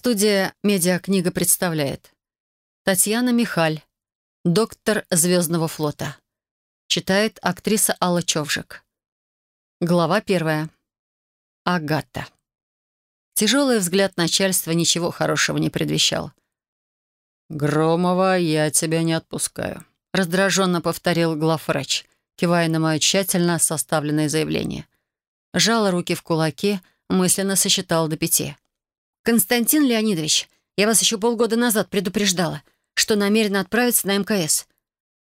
Студия «Медиакнига» представляет Татьяна Михаль, доктор Звездного флота. Читает актриса Алла Човжик. Глава первая. Агата. Тяжелый взгляд начальства ничего хорошего не предвещал. «Громова, я тебя не отпускаю», — раздраженно повторил главврач, кивая на мое тщательно составленное заявление. Жал руки в кулаки, мысленно сосчитал до пяти. «Константин Леонидович, я вас еще полгода назад предупреждала, что намерена отправиться на МКС.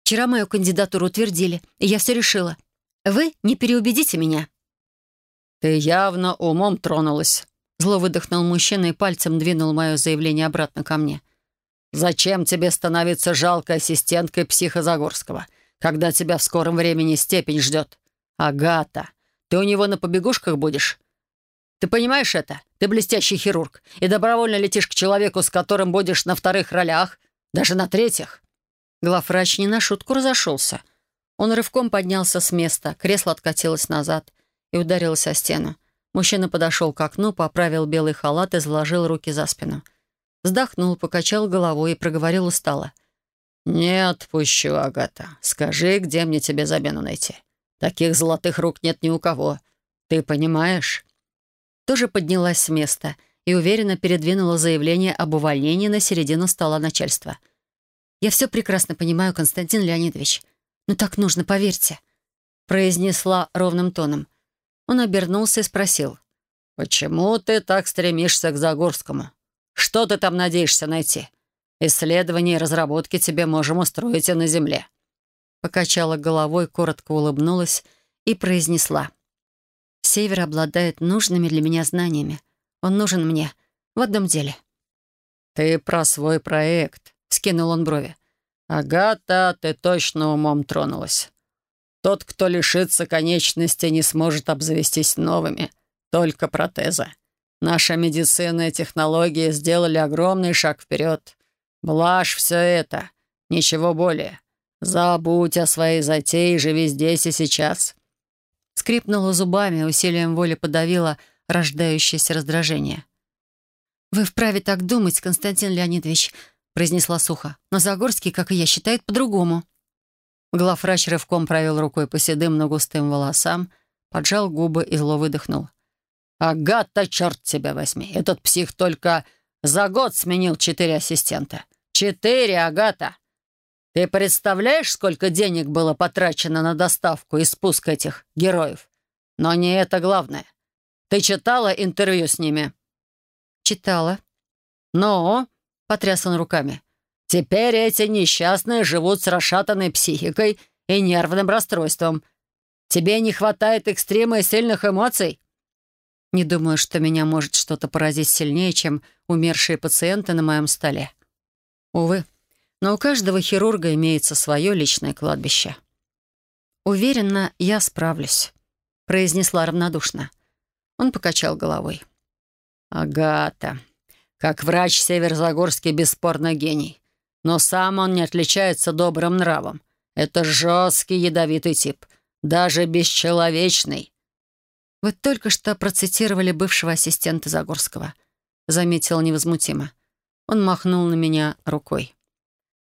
Вчера мою кандидатуру утвердили, и я все решила. Вы не переубедите меня». «Ты явно умом тронулась», — зло выдохнул мужчина и пальцем двинул мое заявление обратно ко мне. «Зачем тебе становиться жалкой ассистенткой психозагорского, когда тебя в скором времени степень ждет? Агата, ты у него на побегушках будешь? Ты понимаешь это? Ты блестящий хирург и добровольно летишь к человеку, с которым будешь на вторых ролях, даже на третьих». Главврач не на шутку разошелся. Он рывком поднялся с места, кресло откатилось назад и ударилось о стену. Мужчина подошел к окну, поправил белый халат и заложил руки за спину. Вздохнул, покачал головой и проговорил устало. «Не отпущу, Агата. Скажи, где мне тебе замену найти? Таких золотых рук нет ни у кого. Ты понимаешь?» Тоже поднялась с места и уверенно передвинула заявление об увольнении на середину стола начальства. «Я все прекрасно понимаю, Константин Леонидович. Но так нужно, поверьте», — произнесла ровным тоном. Он обернулся и спросил. «Почему ты так стремишься к Загорскому? Что ты там надеешься найти? Исследования и разработки тебе можем устроить и на Земле». Покачала головой, коротко улыбнулась и произнесла. Север обладает нужными для меня знаниями. Он нужен мне в одном деле». «Ты про свой проект», — скинул он брови. «Агата, ты точно умом тронулась. Тот, кто лишится конечности, не сможет обзавестись новыми, только протезы. Наша медицина и технологии сделали огромный шаг вперед. Блажь все это, ничего более. Забудь о своей затее и живи здесь и сейчас скрипнула зубами, усилием воли подавила рождающееся раздражение. «Вы вправе так думать, Константин Леонидович», — произнесла сухо. «Но Загорский, как и я, считает по-другому». Главврач рывком провел рукой по седым, но густым волосам, поджал губы и зло выдохнул. «Агата, черт тебя возьми! Этот псих только за год сменил четыре ассистента. Четыре, Агата! Ты представляешь, сколько денег было потрачено на доставку и спуск этих героев? Но не это главное. Ты читала интервью с ними?» «Читала». «Ну?» — потряс он руками. «Теперь эти несчастные живут с расшатанной психикой и нервным расстройством. Тебе не хватает экстрима и сильных эмоций?» «Не думаю, что меня может что-то поразить сильнее, чем умершие пациенты на моем столе. Увы». Но у каждого хирурга имеется свое личное кладбище. «Уверена, я справлюсь», — произнесла равнодушно. Он покачал головой. «Агата, как врач Северзагорский бесспорно гений. Но сам он не отличается добрым нравом. Это жесткий ядовитый тип, даже бесчеловечный». «Вы только что процитировали бывшего ассистента Загорского», — заметил невозмутимо. Он махнул на меня рукой.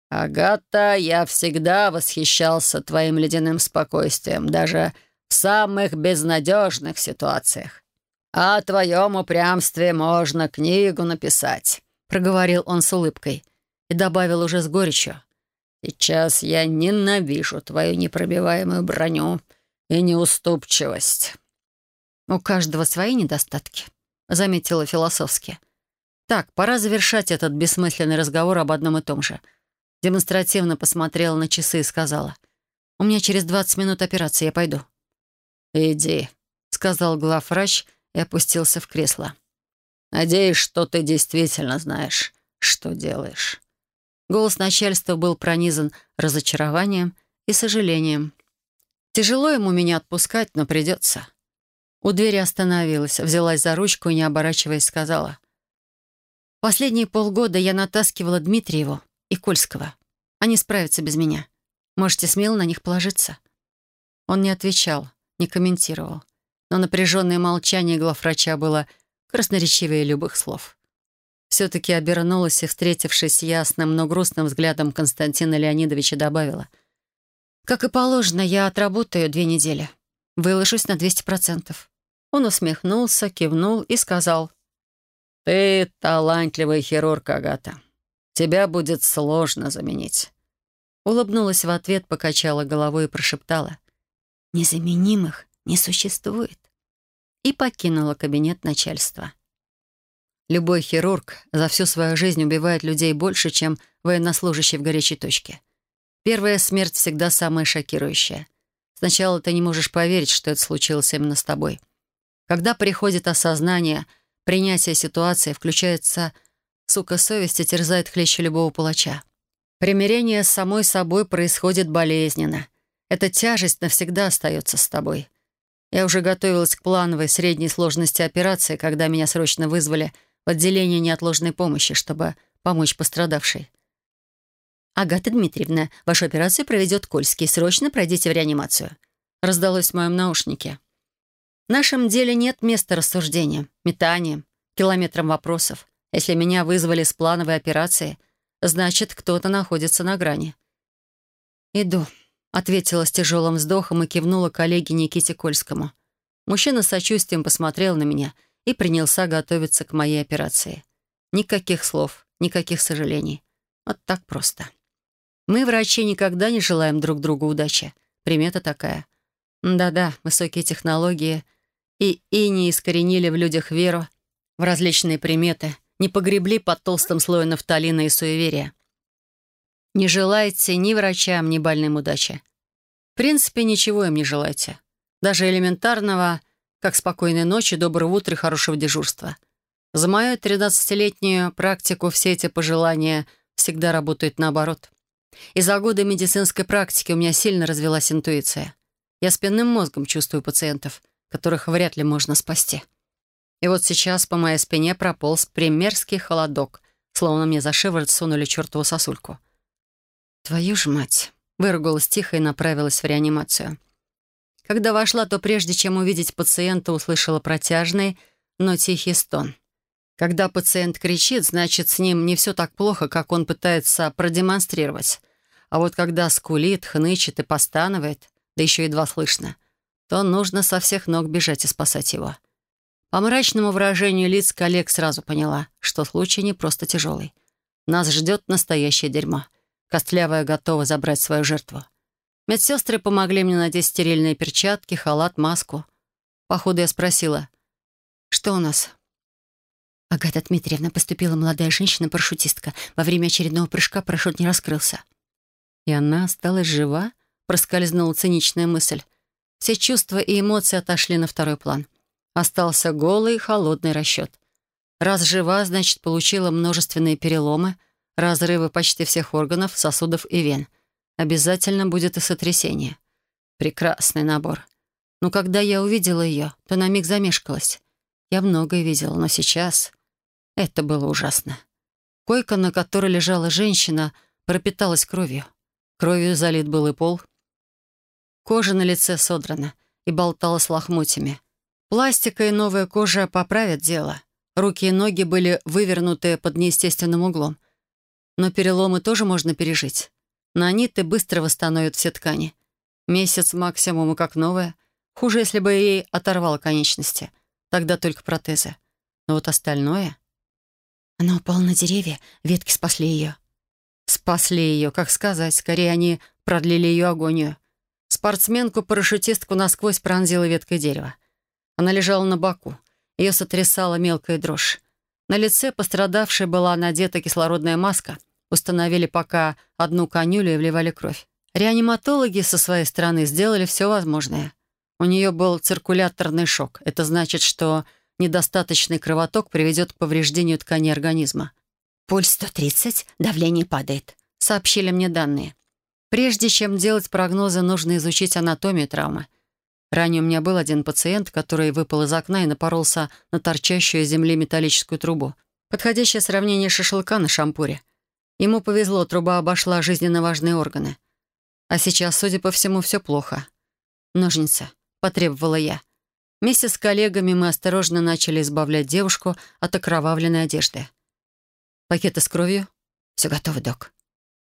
«Агата, я всегда восхищался твоим ледяным спокойствием, даже в самых безнадежных ситуациях. О твоем упрямстве можно книгу написать», — проговорил он с улыбкой и добавил уже с горечью. «Сейчас я ненавижу твою непробиваемую броню и неуступчивость». «У каждого свои недостатки», — заметила философски. «Так, пора завершать этот бессмысленный разговор об одном и том же — Демонстративно посмотрела на часы и сказала. «У меня через 20 минут операция, я пойду». «Иди», — сказал главврач и опустился в кресло. «Надеюсь, что ты действительно знаешь, что делаешь». Голос начальства был пронизан разочарованием и сожалением. «Тяжело ему меня отпускать, но придется». У двери остановилась, взялась за ручку и, не оборачиваясь, сказала. «Последние полгода я натаскивала Дмитриеву и Кольского. Они справятся без меня. Можете смело на них положиться». Он не отвечал, не комментировал. Но напряженное молчание главврача было красноречивее любых слов. Все-таки обернулась и, встретившись ясным, но грустным взглядом Константина Леонидовича, добавила. «Как и положено, я отработаю две недели. Выложусь на 200%. Он усмехнулся, кивнул и сказал. «Ты талантливый хирург, Агата. Тебя будет сложно заменить». Улыбнулась в ответ, покачала головой и прошептала. «Незаменимых не существует». И покинула кабинет начальства. Любой хирург за всю свою жизнь убивает людей больше, чем военнослужащий в горячей точке. Первая смерть всегда самая шокирующая. Сначала ты не можешь поверить, что это случилось именно с тобой. Когда приходит осознание, принятие ситуации, включается, сука, совесть терзает хлеще любого палача. Примирение с самой собой происходит болезненно. Эта тяжесть навсегда остается с тобой. Я уже готовилась к плановой средней сложности операции, когда меня срочно вызвали в отделение неотложной помощи, чтобы помочь пострадавшей. «Агата Дмитриевна, вашу операцию проведет Кольский. Срочно пройдите в реанимацию». Раздалось в моем наушнике. В нашем деле нет места рассуждениям, метаниям, километрам вопросов. Если меня вызвали с плановой операции, значит, кто-то находится на грани. «Иду», — ответила с тяжелым вздохом и кивнула коллеге Никите Кольскому. Мужчина с сочувствием посмотрел на меня и принялся готовиться к моей операции. Никаких слов, никаких сожалений. Вот так просто. Мы, врачи, никогда не желаем друг другу удачи. Примета такая. Да-да, высокие технологии — и и не искоренили в людях веру в различные приметы, не погребли под толстым слоем нафталина и суеверия. Не желайте ни врачам, ни больным удачи. В принципе, ничего им не желайте. Даже элементарного, как спокойной ночи, доброго утра и хорошего дежурства. За мою 13-летнюю практику все эти пожелания всегда работают наоборот. И за годы медицинской практики у меня сильно развилась интуиция. Я спинным мозгом чувствую пациентов — которых вряд ли можно спасти. И вот сейчас по моей спине прополз примерский холодок, словно мне за шиворот сунули чертову сосульку. «Твою ж мать!» — выругалась тихо и направилась в реанимацию. Когда вошла, то прежде чем увидеть пациента, услышала протяжный, но тихий стон. Когда пациент кричит, значит, с ним не все так плохо, как он пытается продемонстрировать. А вот когда скулит, хнычет и постанывает, да еще едва слышно — то нужно со всех ног бежать и спасать его. По мрачному выражению лиц коллег сразу поняла, что случай не просто тяжелый. Нас ждет настоящее дерьмо. Костлявая готова забрать свою жертву. Медсестры помогли мне надеть стерильные перчатки, халат, маску. Походу я спросила, что у нас? Агата Дмитриевна поступила молодая женщина-парашютистка. Во время очередного прыжка парашют не раскрылся. И она осталась жива? Проскользнула циничная мысль. Все чувства и эмоции отошли на второй план. Остался голый, холодный расчет. Раз жива, значит, получила множественные переломы, разрывы почти всех органов, сосудов и вен. Обязательно будет и сотрясение. Прекрасный набор. Но когда я увидела ее, то на миг замешкалась. Я многое видела, но сейчас... Это было ужасно. Койка, на которой лежала женщина, пропиталась кровью. Кровью залит был и пол — Кожа на лице содрана и болталась лохмотьями. Пластика и новая кожа поправят дело. Руки и ноги были вывернуты под неестественным углом. Но переломы тоже можно пережить. Наниты быстро восстановят все ткани. Месяц максимум и как новая. Хуже, если бы ей оторвало конечности. Тогда только протезы. Но вот остальное... Она упала на деревья, ветки спасли ее. Спасли ее, как сказать. Скорее, они продлили ее агонию. Спортсменку-парашютистку насквозь пронзила веткой дерева. Она лежала на боку. Ее сотрясала мелкая дрожь. На лице пострадавшей была надета кислородная маска. Установили пока одну конюлю и вливали кровь. Реаниматологи со своей стороны сделали все возможное. У нее был циркуляторный шок. Это значит, что недостаточный кровоток приведет к повреждению ткани организма. «Пульс 130, давление падает», — сообщили мне данные. Прежде чем делать прогнозы, нужно изучить анатомию травмы. Ранее у меня был один пациент, который выпал из окна и напоролся на торчащую из земли металлическую трубу. Подходящее сравнение шашлыка на шампуре. Ему повезло, труба обошла жизненно важные органы. А сейчас, судя по всему, все плохо. «Ножницы», — потребовала я. Вместе с коллегами мы осторожно начали избавлять девушку от окровавленной одежды. Пакеты с кровью? Все готово, док.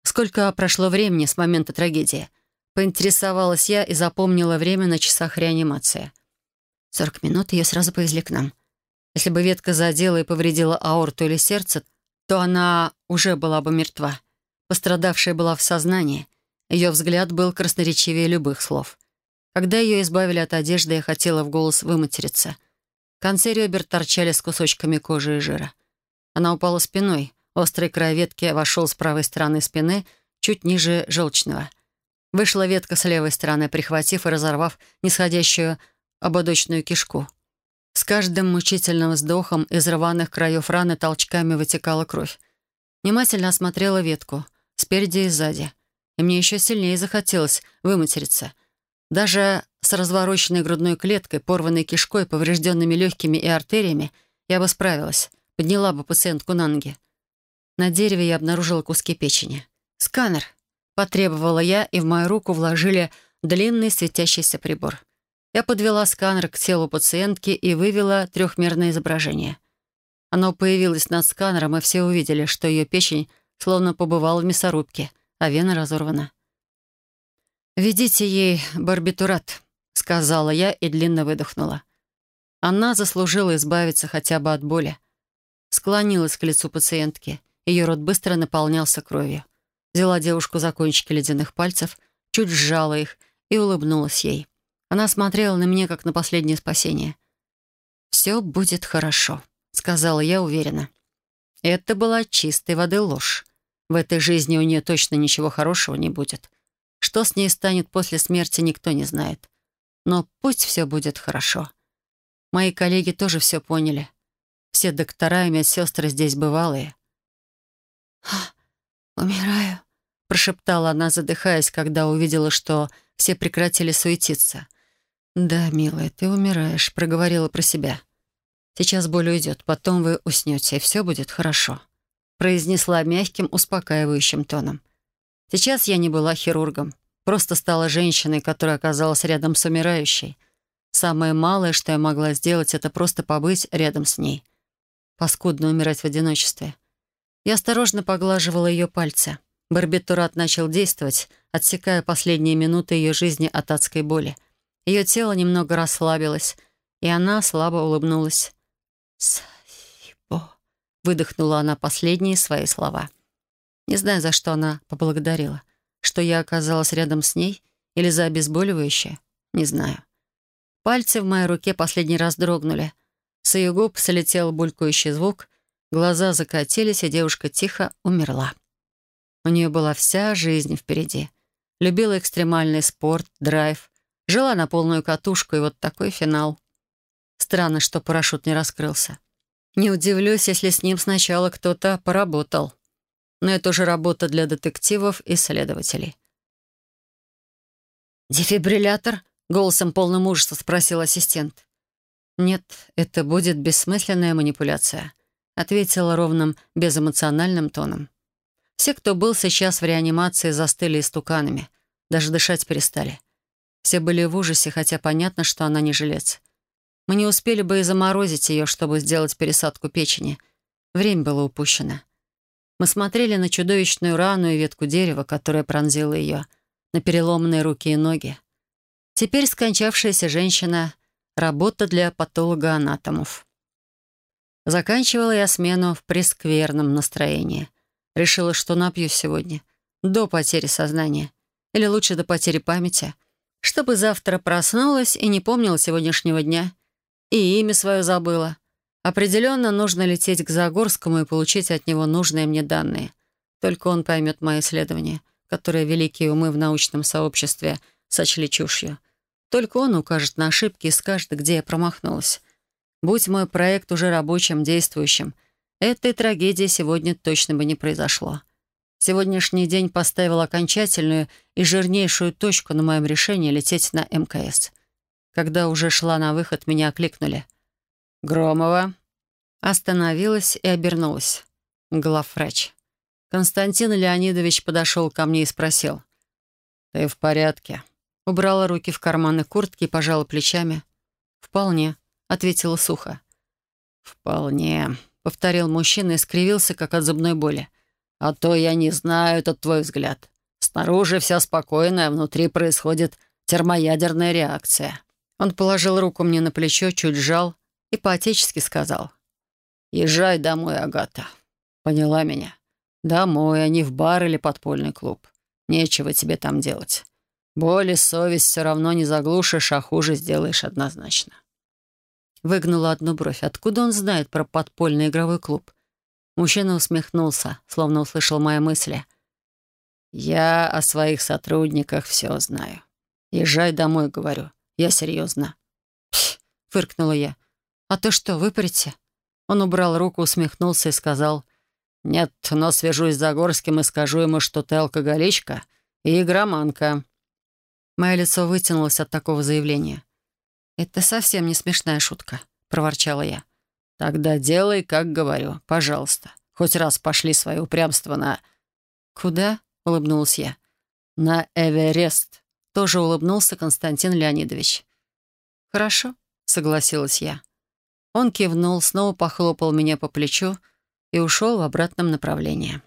Сколько прошло времени с момента трагедии? Поинтересовалась я и запомнила время на часах реанимации. Сорок минут, ее сразу повезли к нам. Если бы ветка задела и повредила аорту или сердце, то она уже была бы мертва. Пострадавшая была в сознании. Ее взгляд был красноречивее любых слов. Когда ее избавили от одежды, я хотела в голос выматериться. Концы ребер торчали с кусочками кожи и жира. Она упала спиной. Острый край ветки вошел с правой стороны спины, чуть ниже желчного. Вышла ветка с левой стороны, прихватив и разорвав нисходящую ободочную кишку. С каждым мучительным вздохом из рваных краев раны толчками вытекала кровь. Внимательно осмотрела ветку, спереди и сзади. И мне еще сильнее захотелось выматериться. Даже с развороченной грудной клеткой, порванной кишкой, поврежденными легкими и артериями я бы справилась, подняла бы пациентку на ноги. На дереве я обнаружила куски печени. «Сканер!» — потребовала я, и в мою руку вложили длинный светящийся прибор. Я подвела сканер к телу пациентки и вывела трехмерное изображение. Оно появилось над сканером, и все увидели, что ее печень словно побывала в мясорубке, а вена разорвана. «Введите ей барбитурат», — сказала я и длинно выдохнула. Она заслужила избавиться хотя бы от боли. Склонилась к лицу пациентки. Ее рот быстро наполнялся кровью. Взяла девушку за кончики ледяных пальцев, чуть сжала их и улыбнулась ей. Она смотрела на меня, как на последнее спасение. «Все будет хорошо», — сказала я уверенно. Это была чистой воды ложь. В этой жизни у нее точно ничего хорошего не будет. Что с ней станет после смерти, никто не знает. Но пусть все будет хорошо. Мои коллеги тоже все поняли. Все доктора и медсестры здесь бывалые. «Умираю», — прошептала она, задыхаясь, когда увидела, что все прекратили суетиться — «Да, милая, ты умираешь», — проговорила про себя. «Сейчас боль уйдет, потом вы уснете, и все будет хорошо», — произнесла мягким, успокаивающим тоном. «Сейчас я не была хирургом, просто стала женщиной, которая оказалась рядом с умирающей. Самое малое, что я могла сделать, это просто побыть рядом с ней. Паскудно умирать в одиночестве». Я осторожно поглаживала ее пальцы. Барбитурат начал действовать, отсекая последние минуты ее жизни от адской боли — ее тело немного расслабилось, и она слабо улыбнулась. «Спасибо», — выдохнула она последние свои слова. Не знаю, за что она поблагодарила. Что я оказалась рядом с ней или за обезболивающее, не знаю. Пальцы в моей руке последний раз дрогнули. С ее губ слетел булькающий звук, глаза закатились, и девушка тихо умерла. У нее была вся жизнь впереди. Любила экстремальный спорт, драйв, Жила на полную катушку, и вот такой финал. Странно, что парашют не раскрылся. Не удивлюсь, если с ним сначала кто-то поработал. Но это уже работа для детективов и следователей. «Дефибриллятор?» — голосом полным ужаса спросил ассистент. «Нет, это будет бессмысленная манипуляция», — ответила ровным, безэмоциональным тоном. Все, кто был сейчас в реанимации, застыли истуканами. Даже дышать перестали. Все были в ужасе, хотя понятно, что она не жилец. Мы не успели бы и заморозить ее, чтобы сделать пересадку печени. Время было упущено. Мы смотрели на чудовищную рану и ветку дерева, которая пронзила ее, на переломанные руки и ноги. Теперь скончавшаяся женщина — работа для патолога-анатомов. Заканчивала я смену в прескверном настроении. Решила, что напью сегодня, до потери сознания. Или лучше до потери памяти — чтобы завтра проснулась и не помнила сегодняшнего дня. И имя свое забыла. Определенно нужно лететь к Загорскому и получить от него нужные мне данные. Только он поймет мои исследования, которые великие умы в научном сообществе сочли чушью. Только он укажет на ошибки и скажет, где я промахнулась. Будь мой проект уже рабочим, действующим, этой трагедии сегодня точно бы не произошло. Сегодняшний день поставил окончательную и жирнейшую точку на моем решении лететь на МКС. Когда уже шла на выход, меня окликнули. «Громова». Остановилась и обернулась. Главврач. Константин Леонидович подошел ко мне и спросил. «Ты в порядке?» Убрала руки в карманы куртки и пожала плечами. «Вполне», — ответила сухо. «Вполне», — повторил мужчина и скривился, как от зубной боли. «А то я не знаю этот твой взгляд. Снаружи вся спокойная, внутри происходит термоядерная реакция». Он положил руку мне на плечо, чуть сжал и по-отечески сказал. «Езжай домой, Агата. Поняла меня? Домой, а не в бар или подпольный клуб. Нечего тебе там делать. Боль и совесть все равно не заглушишь, а хуже сделаешь однозначно». Выгнула одну бровь. Откуда он знает про подпольный игровой клуб? Мужчина усмехнулся, словно услышал мои мысли. «Я о своих сотрудниках все знаю. Езжай домой, говорю. Я серьезно. «Пф!» — фыркнула я. «А то что, выпарите?» Он убрал руку, усмехнулся и сказал. «Нет, но свяжусь с Загорским и скажу ему, что ты алкоголичка и игроманка». Мое лицо вытянулось от такого заявления. «Это совсем не смешная шутка», — проворчала я. «Тогда делай, как говорю, пожалуйста. Хоть раз пошли свое упрямство на...» «Куда?» — улыбнулась я. «На Эверест», — тоже улыбнулся Константин Леонидович. «Хорошо», — согласилась я. Он кивнул, снова похлопал меня по плечу и ушел в обратном направлении.